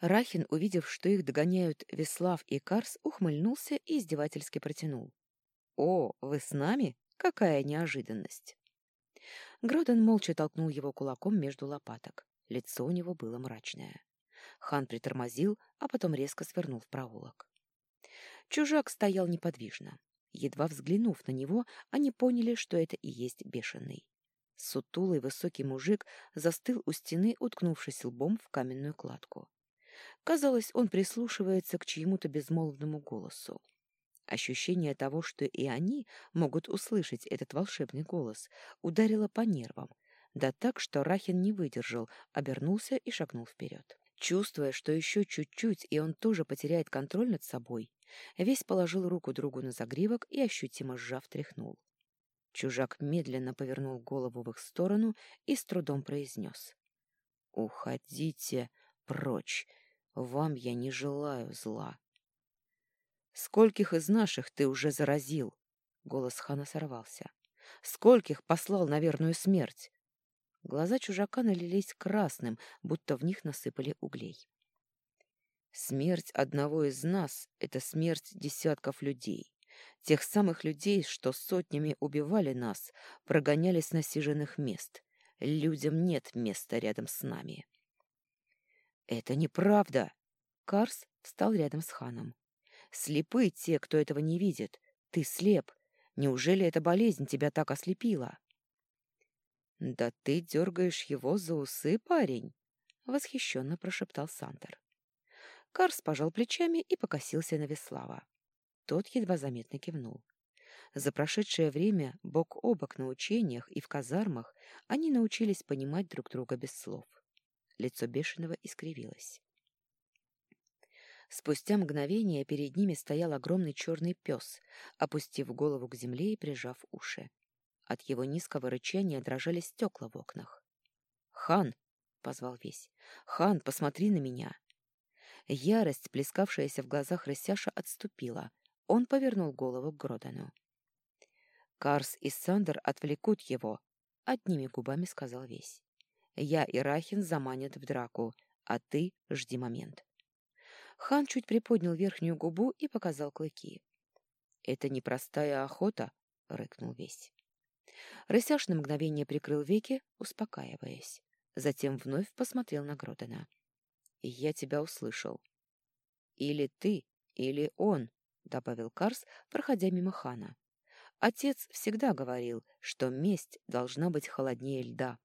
Рахин, увидев, что их догоняют Веслав и Карс, ухмыльнулся и издевательски протянул. «О, вы с нами? Какая неожиданность!» Гроден молча толкнул его кулаком между лопаток. Лицо у него было мрачное. Хан притормозил, а потом резко свернул в проулок. Чужак стоял неподвижно. Едва взглянув на него, они поняли, что это и есть бешеный. Сутулый высокий мужик застыл у стены, уткнувшись лбом в каменную кладку. Казалось, он прислушивается к чьему-то безмолвному голосу. Ощущение того, что и они могут услышать этот волшебный голос, ударило по нервам, да так, что Рахин не выдержал, обернулся и шагнул вперед. Чувствуя, что еще чуть-чуть, и он тоже потеряет контроль над собой, весь положил руку другу на загривок и, ощутимо сжав, тряхнул. Чужак медленно повернул голову в их сторону и с трудом произнес. «Уходите прочь, вам я не желаю зла». «Скольких из наших ты уже заразил?» Голос хана сорвался. «Скольких послал на верную смерть? Глаза чужака налились красным, будто в них насыпали углей. Смерть одного из нас — это смерть десятков людей. Тех самых людей, что сотнями убивали нас, прогоняли с насиженных мест. Людям нет места рядом с нами. «Это неправда!» Карс встал рядом с ханом. «Слепы те, кто этого не видит. Ты слеп. Неужели эта болезнь тебя так ослепила?» «Да ты дергаешь его за усы, парень!» — восхищенно прошептал Сандер. Карс пожал плечами и покосился на Веслава. Тот едва заметно кивнул. За прошедшее время бок о бок на учениях и в казармах они научились понимать друг друга без слов. Лицо Бешеного искривилось. Спустя мгновение перед ними стоял огромный черный пес, опустив голову к земле и прижав уши. От его низкого рычания дрожали стекла в окнах. «Хан!» — позвал весь. «Хан, посмотри на меня!» Ярость, плескавшаяся в глазах Рысяша, отступила. Он повернул голову к Гродену. «Карс и Сандер отвлекут его», — одними губами сказал весь. «Я и Рахин заманят в драку, а ты жди момент». Хан чуть приподнял верхнюю губу и показал клыки. «Это непростая охота», — рыкнул весь. Рысяш на мгновение прикрыл веки, успокаиваясь. Затем вновь посмотрел на Гродена. «Я тебя услышал». «Или ты, или он», — добавил Карс, проходя мимо хана. Отец всегда говорил, что месть должна быть холоднее льда.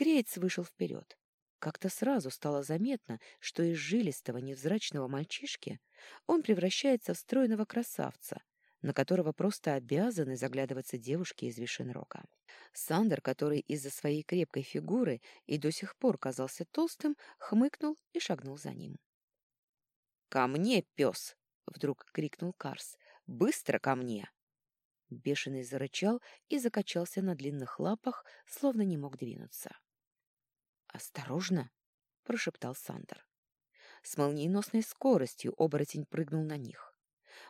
Креец вышел вперед. Как-то сразу стало заметно, что из жилистого невзрачного мальчишки он превращается в стройного красавца, на которого просто обязаны заглядываться девушки из Вишенрока. Сандер, который из-за своей крепкой фигуры и до сих пор казался толстым, хмыкнул и шагнул за ним. «Ко мне, пес!» — вдруг крикнул Карс. «Быстро ко мне!» Бешеный зарычал и закачался на длинных лапах, словно не мог двинуться. «Осторожно!» — прошептал Сандер. С молниеносной скоростью оборотень прыгнул на них.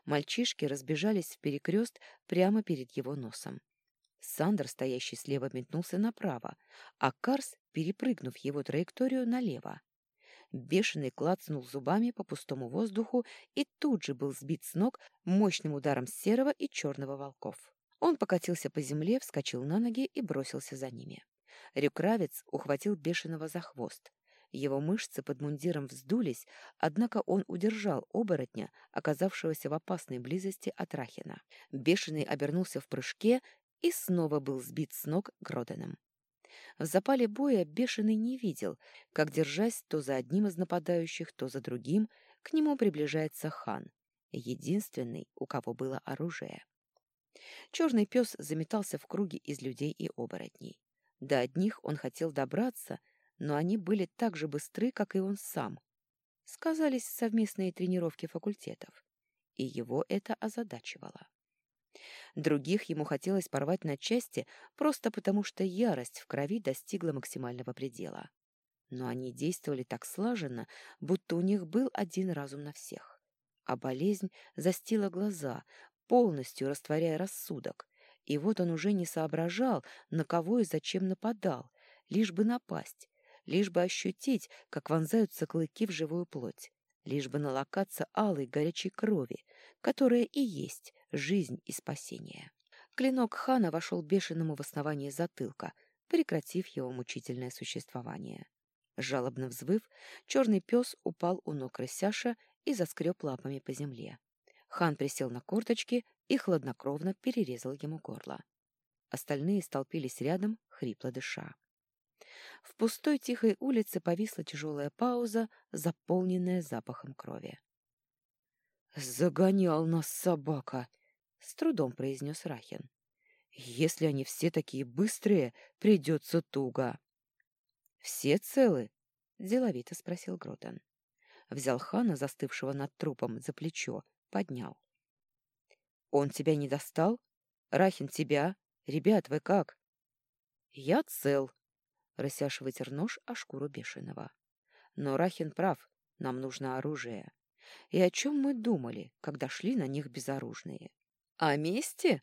Мальчишки разбежались в перекрест прямо перед его носом. Сандер, стоящий слева, метнулся направо, а Карс, перепрыгнув его траекторию, налево. Бешеный клацнул зубами по пустому воздуху и тут же был сбит с ног мощным ударом серого и черного волков. Он покатился по земле, вскочил на ноги и бросился за ними. Рюкравец ухватил бешеного за хвост. Его мышцы под мундиром вздулись, однако он удержал оборотня, оказавшегося в опасной близости от Рахина. Бешеный обернулся в прыжке и снова был сбит с ног Гроденом. В запале боя Бешеный не видел, как, держась то за одним из нападающих, то за другим, к нему приближается хан, единственный, у кого было оружие. Черный пес заметался в круге из людей и оборотней. До одних он хотел добраться, но они были так же быстры, как и он сам. Сказались совместные тренировки факультетов, и его это озадачивало. Других ему хотелось порвать на части просто потому, что ярость в крови достигла максимального предела. Но они действовали так слаженно, будто у них был один разум на всех. А болезнь застила глаза, полностью растворяя рассудок, и вот он уже не соображал, на кого и зачем нападал, лишь бы напасть, лишь бы ощутить, как вонзаются клыки в живую плоть, лишь бы налокаться алой горячей крови, которая и есть жизнь и спасение. Клинок хана вошел бешеному в основание затылка, прекратив его мучительное существование. Жалобно взвыв, черный пес упал у ног рысяша и заскреб лапами по земле. Хан присел на корточки и хладнокровно перерезал ему горло. Остальные столпились рядом, хрипло дыша. В пустой тихой улице повисла тяжелая пауза, заполненная запахом крови. «Загонял нас собака!» — с трудом произнес Рахин. «Если они все такие быстрые, придется туго». «Все целы?» — деловито спросил Гротен. Взял хана, застывшего над трупом, за плечо, поднял. «Он тебя не достал? Рахин тебя? Ребят, вы как?» «Я цел», — Рысяш вытер нож о шкуру бешеного. «Но Рахин прав, нам нужно оружие. И о чем мы думали, когда шли на них безоружные? О месте?»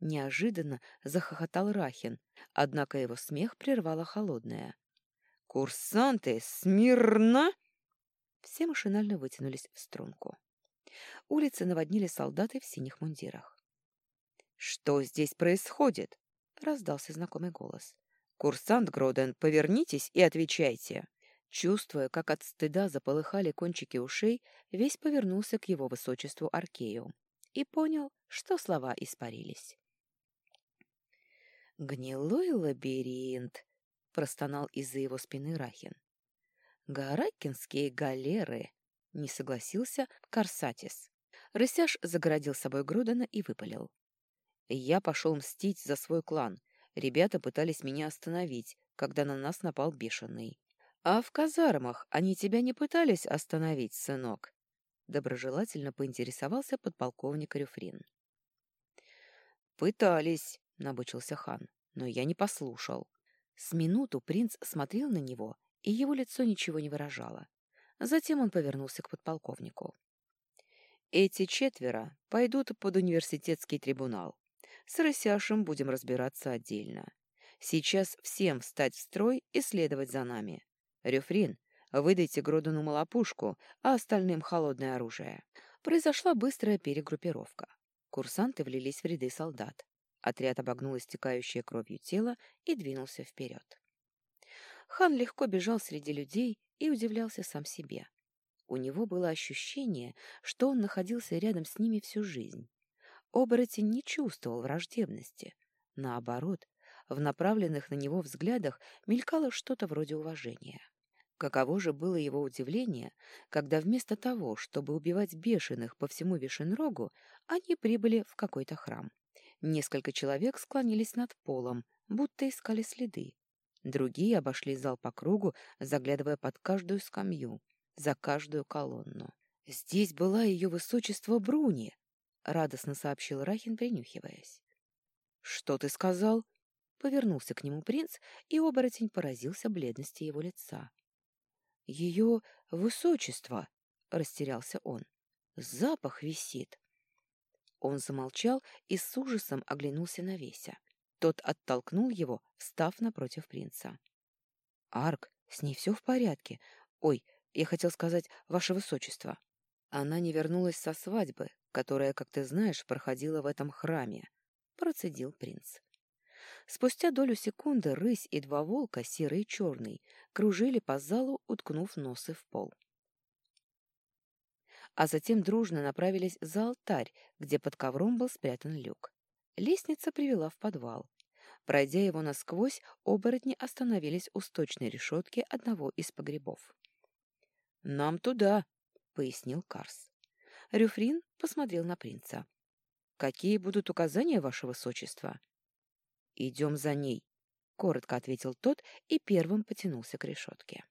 Неожиданно захохотал Рахин, однако его смех прервала холодная. «Курсанты, смирно!» Все машинально вытянулись в струнку. Улицы наводнили солдаты в синих мундирах. «Что здесь происходит?» — раздался знакомый голос. «Курсант Гроден, повернитесь и отвечайте!» Чувствуя, как от стыда заполыхали кончики ушей, весь повернулся к его высочеству Аркею и понял, что слова испарились. «Гнилой лабиринт!» — простонал из-за его спины Рахин. «Гаракинские галеры!» — не согласился Карсатис. Рысяш загородил собой Грудана и выпалил. «Я пошел мстить за свой клан. Ребята пытались меня остановить, когда на нас напал бешеный. А в казармах они тебя не пытались остановить, сынок?» Доброжелательно поинтересовался подполковник Рюфрин. «Пытались», — набычился хан, — «но я не послушал». С минуту принц смотрел на него, и его лицо ничего не выражало. Затем он повернулся к подполковнику. «Эти четверо пойдут под университетский трибунал. С Рысяшем будем разбираться отдельно. Сейчас всем встать в строй и следовать за нами. Рюфрин, выдайте Гродуну малопушку, а остальным холодное оружие». Произошла быстрая перегруппировка. Курсанты влились в ряды солдат. Отряд обогнул истекающее кровью тело и двинулся вперед. Хан легко бежал среди людей и удивлялся сам себе. У него было ощущение, что он находился рядом с ними всю жизнь. Оборотень не чувствовал враждебности. Наоборот, в направленных на него взглядах мелькало что-то вроде уважения. Каково же было его удивление, когда вместо того, чтобы убивать бешеных по всему Вишенрогу, они прибыли в какой-то храм. Несколько человек склонились над полом, будто искали следы. Другие обошли зал по кругу, заглядывая под каждую скамью, за каждую колонну. «Здесь была ее высочество Бруни!» — радостно сообщил Рахин, принюхиваясь. «Что ты сказал?» — повернулся к нему принц, и оборотень поразился бледности его лица. «Ее высочество!» — растерялся он. «Запах висит!» Он замолчал и с ужасом оглянулся на Веся. Тот оттолкнул его, встав напротив принца. «Арк, с ней все в порядке. Ой, я хотел сказать, ваше высочество». Она не вернулась со свадьбы, которая, как ты знаешь, проходила в этом храме, процедил принц. Спустя долю секунды рысь и два волка, серый и черный, кружили по залу, уткнув носы в пол а затем дружно направились за алтарь, где под ковром был спрятан люк. Лестница привела в подвал. Пройдя его насквозь, оборотни остановились у сточной решетки одного из погребов. «Нам туда», — пояснил Карс. Рюфрин посмотрел на принца. «Какие будут указания, ваше высочество?» «Идем за ней», — коротко ответил тот и первым потянулся к решетке.